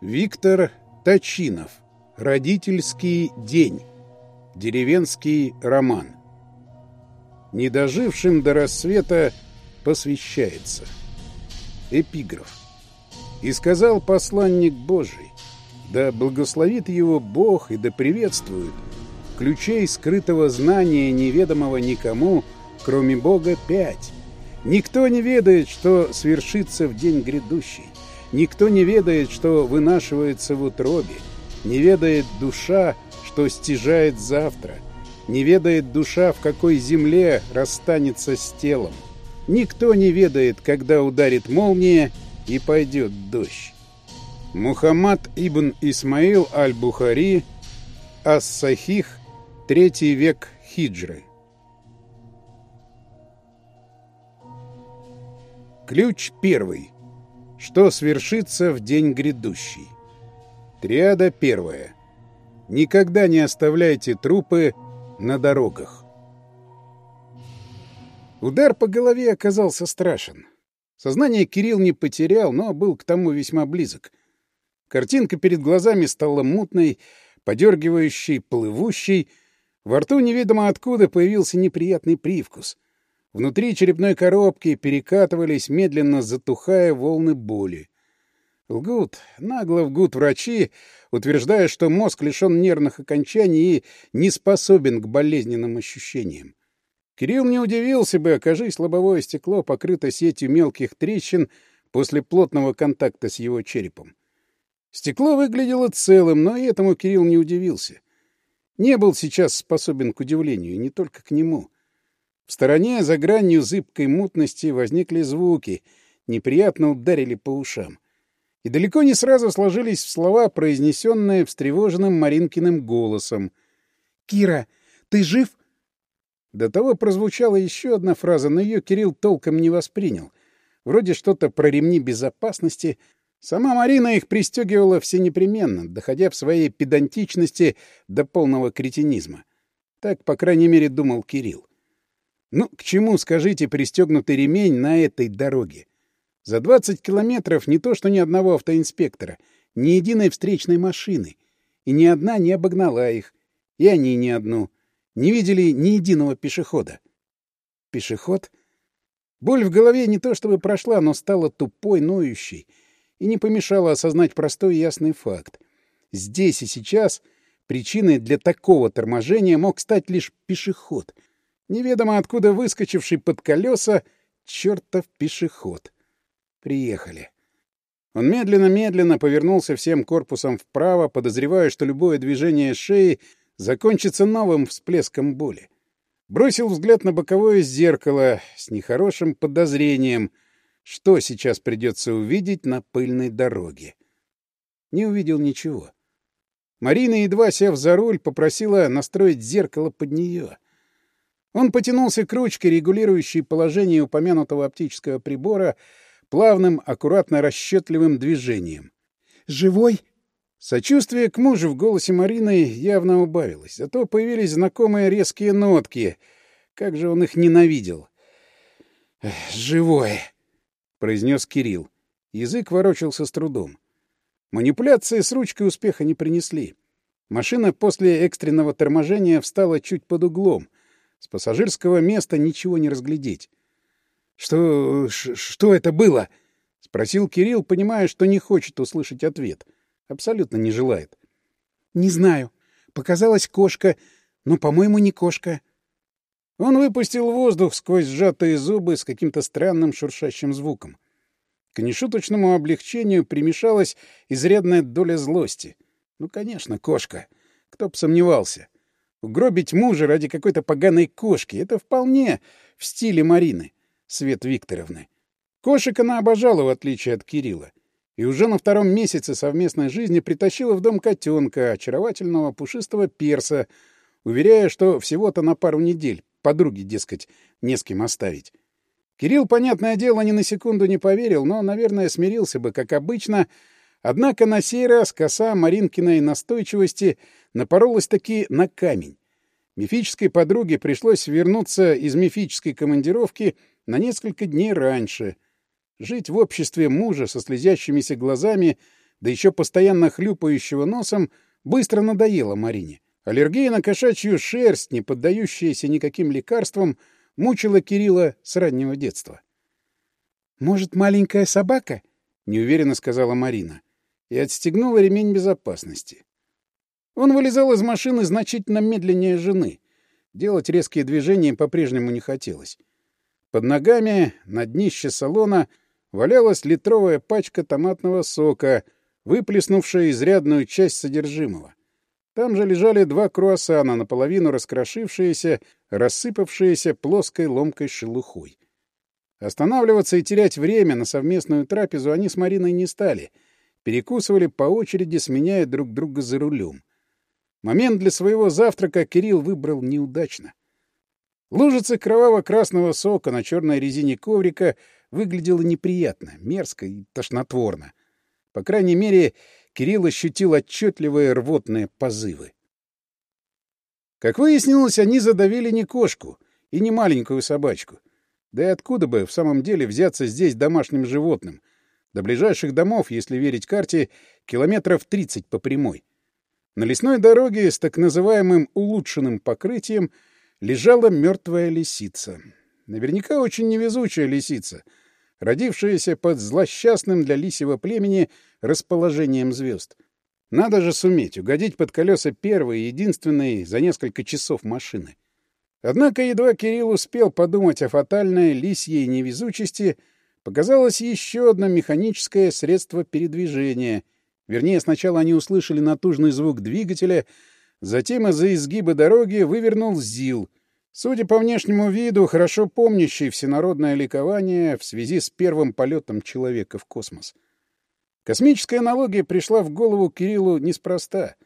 Виктор Точинов. Родительский день. Деревенский роман. Не дожившим до рассвета посвящается. Эпиграф. И сказал посланник Божий, да благословит его Бог и да приветствует ключей скрытого знания, неведомого никому, кроме Бога, пять. Никто не ведает, что свершится в день грядущий. Никто не ведает, что вынашивается в утробе, не ведает душа, что стяжает завтра, не ведает душа, в какой земле расстанется с телом. Никто не ведает, когда ударит молния и пойдет дождь. Мухаммад ибн Исмаил аль-Бухари, Ас-Сахих, третий век хиджры. Ключ первый что свершится в день грядущий. Триада первая. Никогда не оставляйте трупы на дорогах. Удар по голове оказался страшен. Сознание Кирилл не потерял, но был к тому весьма близок. Картинка перед глазами стала мутной, подергивающей, плывущей. Во рту неведомо откуда появился неприятный привкус — Внутри черепной коробки перекатывались медленно затухая волны боли. Лгут, нагло лгут врачи, утверждая, что мозг лишен нервных окончаний и не способен к болезненным ощущениям. Кирилл не удивился бы, окажись лобовое стекло покрыто сетью мелких трещин после плотного контакта с его черепом. Стекло выглядело целым, но этому Кирилл не удивился. Не был сейчас способен к удивлению, не только к нему — в стороне, за гранью зыбкой мутности, возникли звуки, неприятно ударили по ушам. И далеко не сразу сложились в слова, произнесенные встревоженным Маринкиным голосом. «Кира, ты жив?» До того прозвучала еще одна фраза, но ее Кирилл толком не воспринял. Вроде что-то про ремни безопасности. Сама Марина их пристегивала все непременно, доходя в своей педантичности до полного кретинизма. Так, по крайней мере, думал Кирилл. Ну, к чему, скажите, пристегнутый ремень на этой дороге? За 20 километров не то что ни одного автоинспектора, ни единой встречной машины. И ни одна не обогнала их. И они ни одну. Не видели ни единого пешехода. Пешеход? Боль в голове не то чтобы прошла, но стала тупой, ноющей. И не помешала осознать простой и ясный факт. Здесь и сейчас причиной для такого торможения мог стать лишь пешеход — Неведомо откуда выскочивший под колеса чертов пешеход. Приехали. Он медленно-медленно повернулся всем корпусом вправо, подозревая, что любое движение шеи закончится новым всплеском боли. Бросил взгляд на боковое зеркало с нехорошим подозрением, что сейчас придется увидеть на пыльной дороге. Не увидел ничего. Марина, едва сев за руль, попросила настроить зеркало под нее — он потянулся к ручке, регулирующей положение упомянутого оптического прибора плавным, аккуратно расчетливым движением. «Живой?» Сочувствие к мужу в голосе Марины явно убавилось, зато появились знакомые резкие нотки. Как же он их ненавидел! «Живой!» — произнес Кирилл. Язык ворочался с трудом. Манипуляции с ручкой успеха не принесли. Машина после экстренного торможения встала чуть под углом — с пассажирского места ничего не разглядеть. «Что... что это было?» — спросил Кирилл, понимая, что не хочет услышать ответ. Абсолютно не желает. «Не знаю. Показалась кошка, но, по-моему, не кошка». Он выпустил воздух сквозь сжатые зубы с каким-то странным шуршащим звуком. К нешуточному облегчению примешалась изрядная доля злости. Ну, конечно, кошка. Кто б сомневался. — Угробить мужа ради какой-то поганой кошки — это вполне в стиле Марины, Свет Викторовны. Кошек она обожала, в отличие от Кирилла. И уже на втором месяце совместной жизни притащила в дом котенка, очаровательного пушистого перса, уверяя, что всего-то на пару недель, подруги, дескать, не с кем оставить. Кирилл, понятное дело, ни на секунду не поверил, но, наверное, смирился бы, как обычно — Однако на сей раз коса Маринкиной настойчивости напоролась-таки на камень. Мифической подруге пришлось вернуться из мифической командировки на несколько дней раньше. Жить в обществе мужа со слезящимися глазами, да еще постоянно хлюпающего носом, быстро надоело Марине. Аллергия на кошачью шерсть, не поддающаяся никаким лекарствам, мучила Кирилла с раннего детства. «Может, маленькая собака?» — неуверенно сказала Марина и отстегнула ремень безопасности. Он вылезал из машины значительно медленнее жены. Делать резкие движения по-прежнему не хотелось. Под ногами, на днище салона, валялась литровая пачка томатного сока, выплеснувшая изрядную часть содержимого. Там же лежали два круассана, наполовину раскрошившиеся, рассыпавшиеся плоской ломкой шелухой. Останавливаться и терять время на совместную трапезу они с Мариной не стали — перекусывали по очереди, сменяя друг друга за рулем. Момент для своего завтрака Кирилл выбрал неудачно. Лужица кроваво-красного сока на черной резине коврика выглядела неприятно, мерзко и тошнотворно. По крайней мере, Кирилл ощутил отчетливые рвотные позывы. Как выяснилось, они задавили не кошку и не маленькую собачку. Да и откуда бы в самом деле взяться здесь домашним животным — до ближайших домов, если верить карте, километров 30 по прямой. На лесной дороге с так называемым улучшенным покрытием лежала мертвая лисица. Наверняка очень невезучая лисица, родившаяся под злосчастным для лисьего племени расположением звезд. Надо же суметь угодить под колеса первой и единственной за несколько часов машины. Однако едва Кирилл успел подумать о фатальной лисьей невезучести — Показалось еще одно механическое средство передвижения. Вернее, сначала они услышали натужный звук двигателя, затем из-за изгиба дороги вывернул ЗИЛ. Судя по внешнему виду, хорошо помнящий всенародное ликование в связи с первым полетом человека в космос. Космическая аналогия пришла в голову Кириллу неспроста.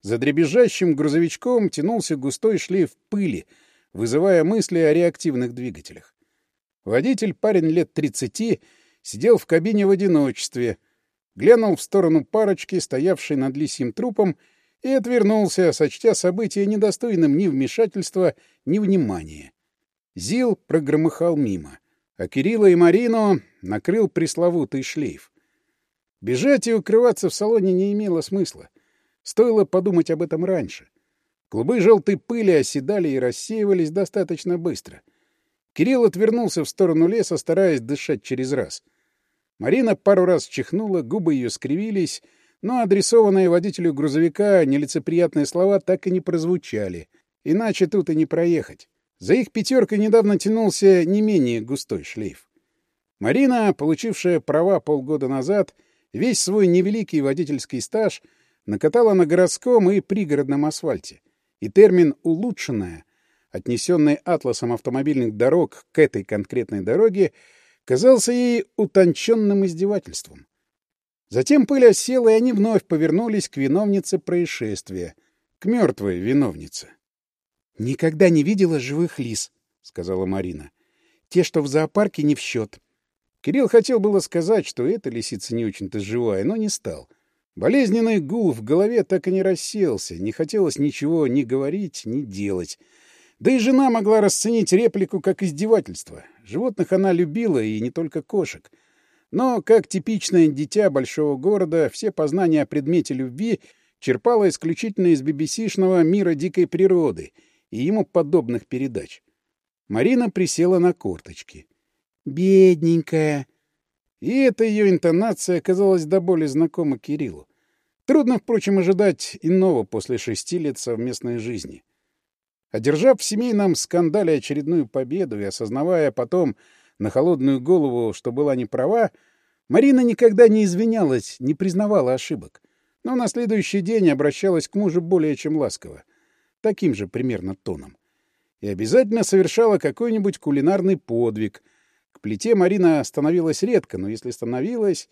За дребезжащим грузовичком тянулся густой шлейф пыли, вызывая мысли о реактивных двигателях. Водитель, парень лет 30, сидел в кабине в одиночестве, глянул в сторону парочки, стоявшей над лисьим трупом, и отвернулся, сочтя события недостойным ни вмешательства, ни внимания. Зил прогромыхал мимо, а Кирилла и Марину накрыл пресловутый шлейф. Бежать и укрываться в салоне не имело смысла. Стоило подумать об этом раньше. Клубы желтой пыли оседали и рассеивались достаточно быстро. Кирилл отвернулся в сторону леса, стараясь дышать через раз. Марина пару раз чихнула, губы ее скривились, но адресованные водителю грузовика нелицеприятные слова так и не прозвучали. Иначе тут и не проехать. За их пятеркой недавно тянулся не менее густой шлейф. Марина, получившая права полгода назад, весь свой невеликий водительский стаж накатала на городском и пригородном асфальте. И термин «улучшенная» отнесенный атласом автомобильных дорог к этой конкретной дороге, казался ей утонченным издевательством. Затем пыль осела, и они вновь повернулись к виновнице происшествия, к мертвой виновнице. — Никогда не видела живых лис, — сказала Марина. — Те, что в зоопарке, не в счет. Кирилл хотел было сказать, что эта лисица не очень-то живая, но не стал. Болезненный гул в голове так и не расселся, не хотелось ничего ни говорить, ни делать — да и жена могла расценить реплику как издевательство. Животных она любила, и не только кошек. Но, как типичное дитя большого города, все познания о предмете любви черпала исключительно из бибисишного мира дикой природы и ему подобных передач. Марина присела на корточки. «Бедненькая!» И эта ее интонация оказалась до боли знакома Кириллу. Трудно, впрочем, ожидать иного после шести лет совместной жизни. Одержав в семейном скандале очередную победу и осознавая потом на холодную голову, что была не права, Марина никогда не извинялась, не признавала ошибок. Но на следующий день обращалась к мужу более чем ласково. Таким же примерно тоном. И обязательно совершала какой-нибудь кулинарный подвиг. К плите Марина становилась редко, но если становилась...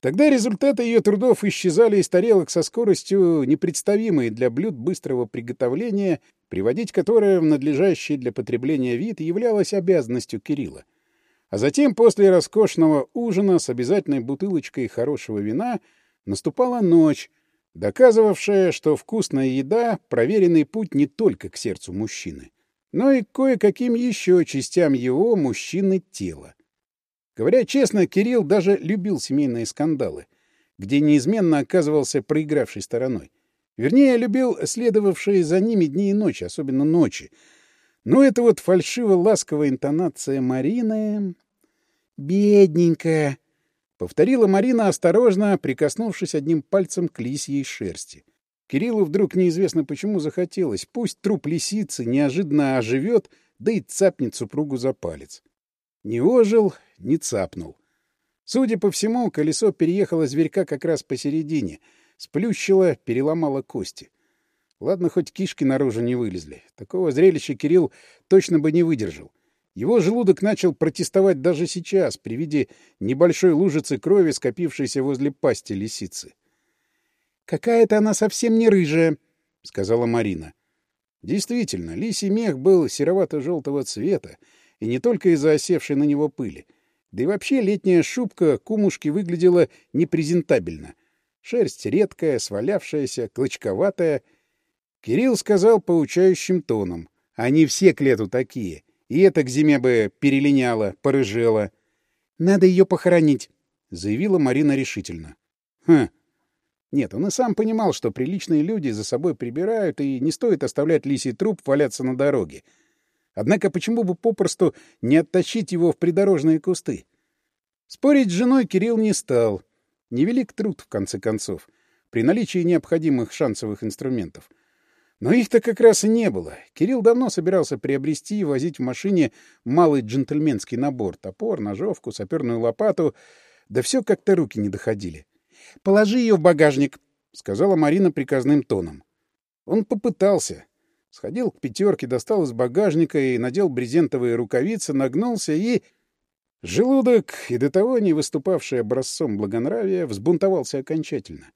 Тогда результаты ее трудов исчезали из тарелок со скоростью, непредставимой для блюд быстрого приготовления приводить которое в надлежащий для потребления вид являлось обязанностью Кирилла. А затем, после роскошного ужина с обязательной бутылочкой хорошего вина, наступала ночь, доказывавшая, что вкусная еда — проверенный путь не только к сердцу мужчины, но и к кое-каким еще частям его, мужчины, тела. Говоря честно, Кирилл даже любил семейные скандалы, где неизменно оказывался проигравшей стороной. Вернее, я любил следовавшие за ними дни и ночи, особенно ночи. Но это вот фальшиво-ласковая интонация Марины... «Бедненькая!» — повторила Марина осторожно, прикоснувшись одним пальцем к лисьей шерсти. Кириллу вдруг неизвестно почему захотелось. Пусть труп лисицы неожиданно оживет, да и цапнет супругу за палец. Не ожил, не цапнул. Судя по всему, колесо переехало зверька как раз посередине — Сплющило, переломала кости. Ладно, хоть кишки наружу не вылезли. Такого зрелища Кирилл точно бы не выдержал. Его желудок начал протестовать даже сейчас, при виде небольшой лужицы крови, скопившейся возле пасти лисицы. «Какая-то она совсем не рыжая», — сказала Марина. Действительно, лисий мех был серовато-желтого цвета, и не только из-за осевшей на него пыли. Да и вообще летняя шубка кумушки выглядела непрезентабельно. Шерсть редкая, свалявшаяся, клочковатая. Кирилл сказал поучающим тоном. Они все к лету такие. И это к зиме бы перелиняло, порыжело. Надо ее похоронить, — заявила Марина решительно. Хм. Нет, он и сам понимал, что приличные люди за собой прибирают, и не стоит оставлять лисий труп валяться на дороге. Однако почему бы попросту не оттащить его в придорожные кусты? Спорить с женой Кирилл не стал. Невелик труд, в конце концов, при наличии необходимых шансовых инструментов. Но их-то как раз и не было. Кирилл давно собирался приобрести и возить в машине малый джентльменский набор — топор, ножовку, саперную лопату. Да все как-то руки не доходили. «Положи ее в багажник», — сказала Марина приказным тоном. Он попытался. Сходил к пятерке, достал из багажника и надел брезентовые рукавицы, нагнулся и... Желудок, и до того не выступавший образцом благонравия, взбунтовался окончательно.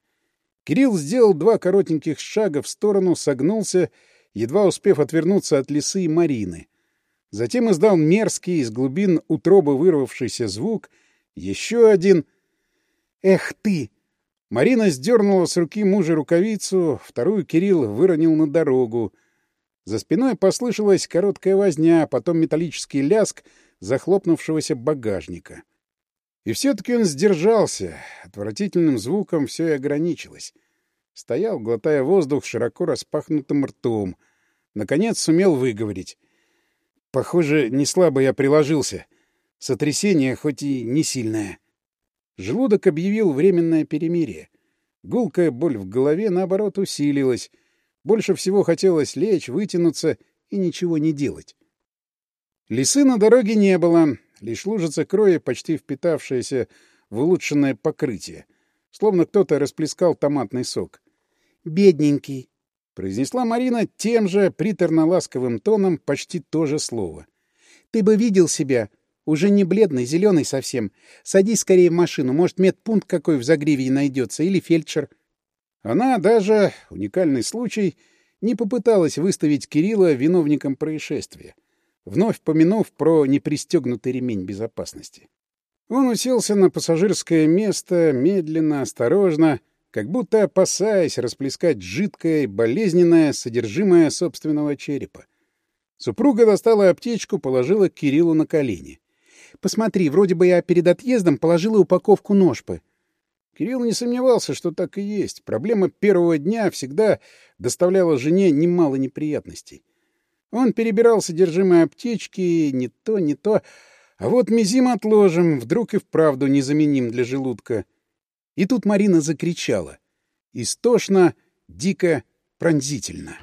Кирилл сделал два коротеньких шага в сторону, согнулся, едва успев отвернуться от лисы и Марины. Затем издал мерзкий, из глубин утробы вырвавшийся звук, еще один «Эх ты!» Марина сдернула с руки мужа рукавицу, вторую Кирилл выронил на дорогу. За спиной послышалась короткая возня, потом металлический ляск — захлопнувшегося багажника. И все-таки он сдержался. Отвратительным звуком все и ограничилось. Стоял, глотая воздух широко распахнутым ртом. Наконец сумел выговорить. «Похоже, не слабо я приложился. Сотрясение, хоть и не сильное». Желудок объявил временное перемирие. Гулкая боль в голове, наоборот, усилилась. Больше всего хотелось лечь, вытянуться и ничего не делать. Лесы на дороге не было, лишь лужица крови, почти впитавшаяся в улучшенное покрытие, словно кто-то расплескал томатный сок. «Бедненький», — произнесла Марина тем же приторно-ласковым тоном почти то же слово. «Ты бы видел себя. Уже не бледный, зеленый совсем. Садись скорее в машину, может, медпункт какой в загриве найдется, или фельдшер». Она даже, уникальный случай, не попыталась выставить Кирилла виновником происшествия вновь помянув про непристегнутый ремень безопасности. Он уселся на пассажирское место медленно, осторожно, как будто опасаясь расплескать жидкое, болезненное содержимое собственного черепа. Супруга достала аптечку, положила Кириллу на колени. «Посмотри, вроде бы я перед отъездом положила упаковку ножпы». Кирилл не сомневался, что так и есть. Проблема первого дня всегда доставляла жене немало неприятностей. Он перебирал содержимое аптечки, не то, не то. А вот мизим отложим, вдруг и вправду незаменим для желудка. И тут Марина закричала. Истошно, дико, пронзительно.